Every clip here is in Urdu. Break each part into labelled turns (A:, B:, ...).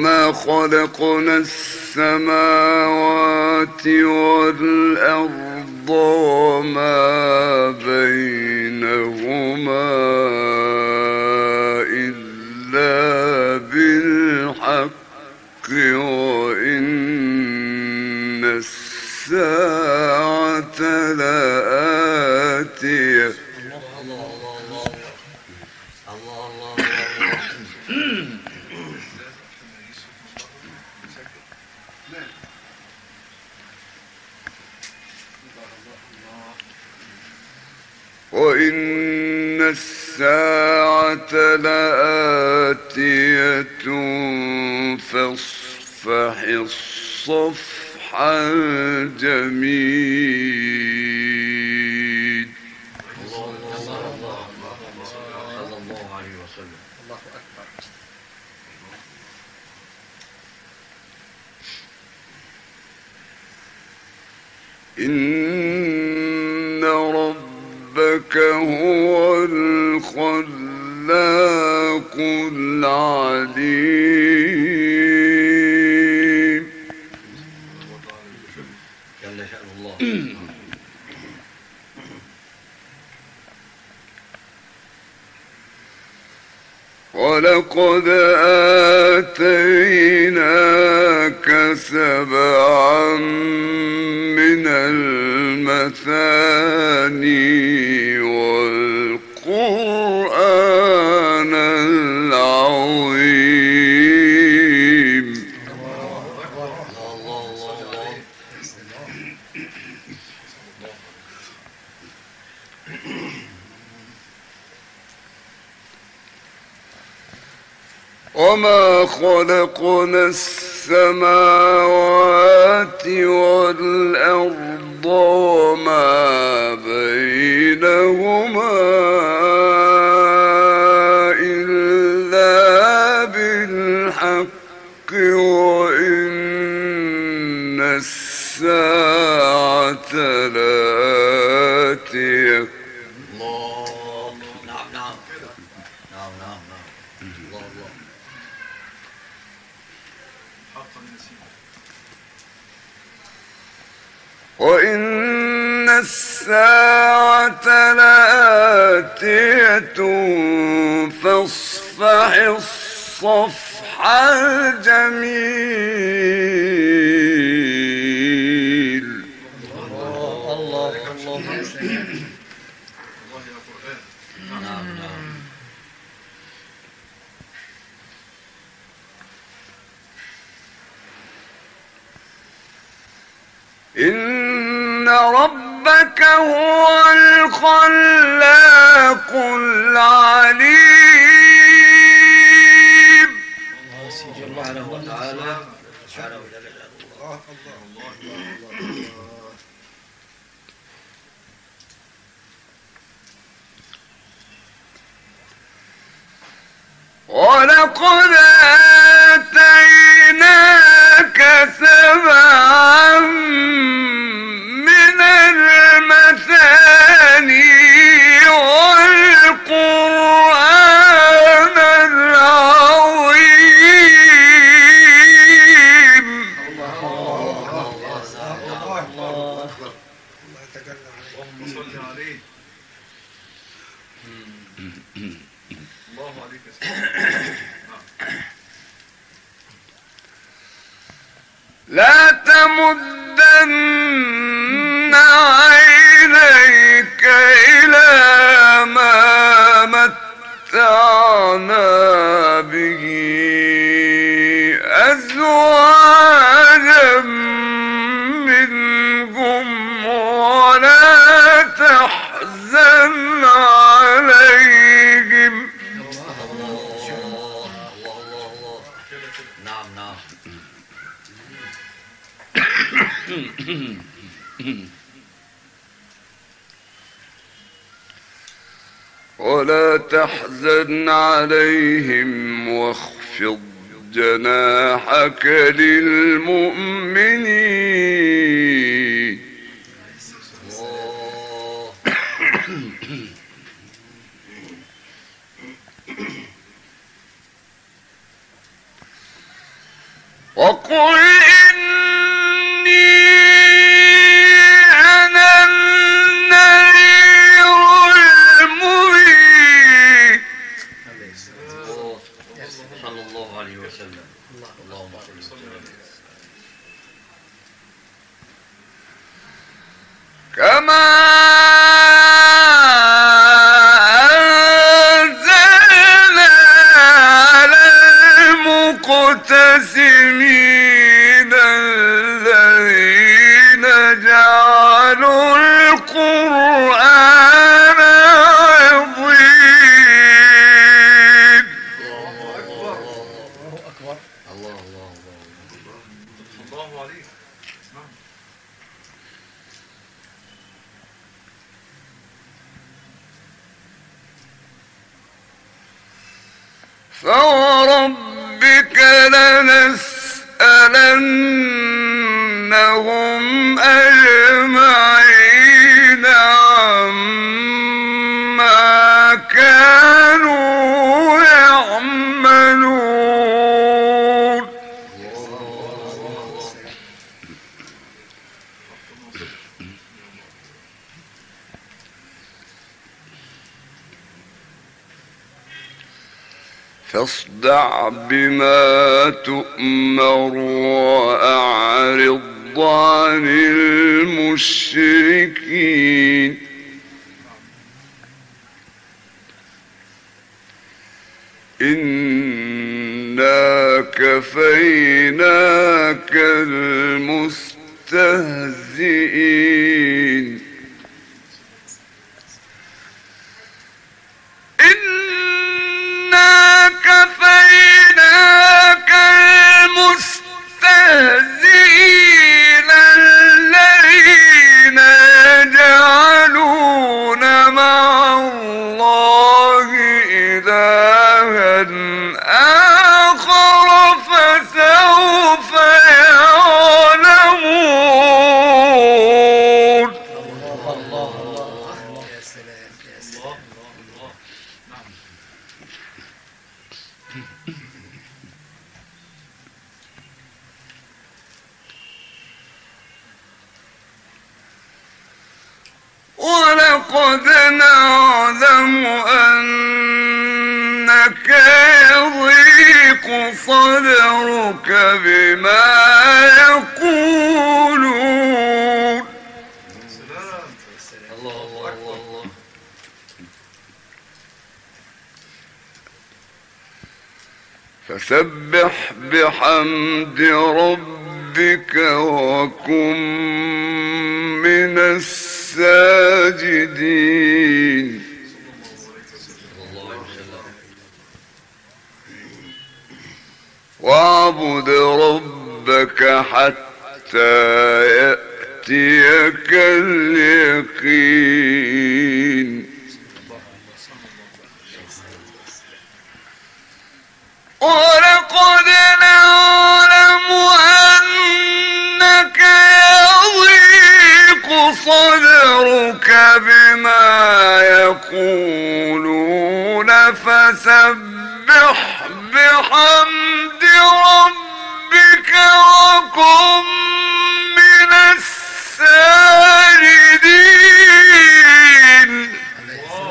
A: وما خلقنا السماوات والأرض وما بينهما فاصفح الصفح الجميل
B: الله الله الله الله
A: إن ربك هو ولقد آتيناك سبعا من المثاني. خلقنا السماوات والأرض وما بينهما إلا بالحق وإن الساعة لآتية وإن الساعة لآتية فاصفح الصفح الجميل إن ربك هو الخلاق العليم.
B: سبحانه وتعالى
A: ولقد آتيناك لا تمدن عينيك إلى ما متعنا به أزواجا ولا تحزن عليهم واخفض جناحك للمؤمنين
B: صلى الله عليه وسلم اللهم صل وسلم
A: كما فوربك لنسألنهم أجمعين فاصدع بما تؤمر وأعرض عن المشركين. إنا كفيناك المستهزئين. ولقد نعلم أنك يضيق صدرك بما فسبح بحمد ربك وكن من الساجدين. واعبد ربك حتى يأتيك اليقين. يقولون فسبح بحمد ربك وكن من الساجدين.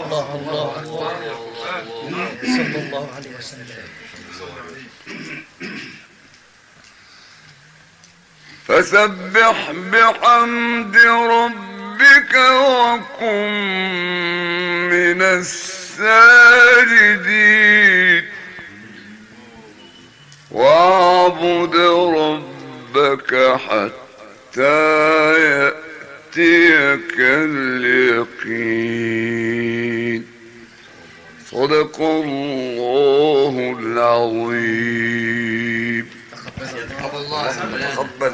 C: الله الله الله صلى الله عليه وسلم
A: فسبح بحمد ربك ربك وكن من الساجدين. واعبد ربك حتى يأتيك اليقين. صدق الله العظيم.
B: تقبل. الله
A: تقبل